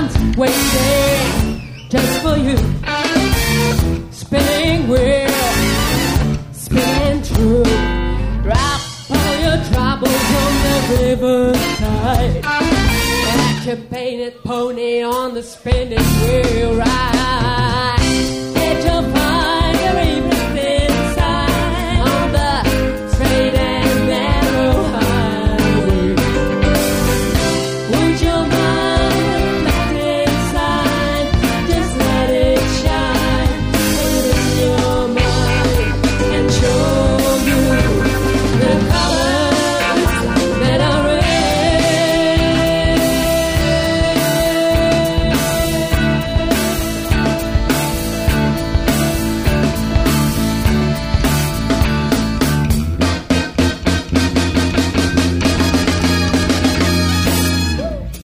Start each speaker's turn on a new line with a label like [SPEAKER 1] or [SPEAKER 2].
[SPEAKER 1] one's waiting just for you. Spinning wheel, spinning true. Drop all your troubles on the riverside. Got your painted pony on the spinning wheel ride.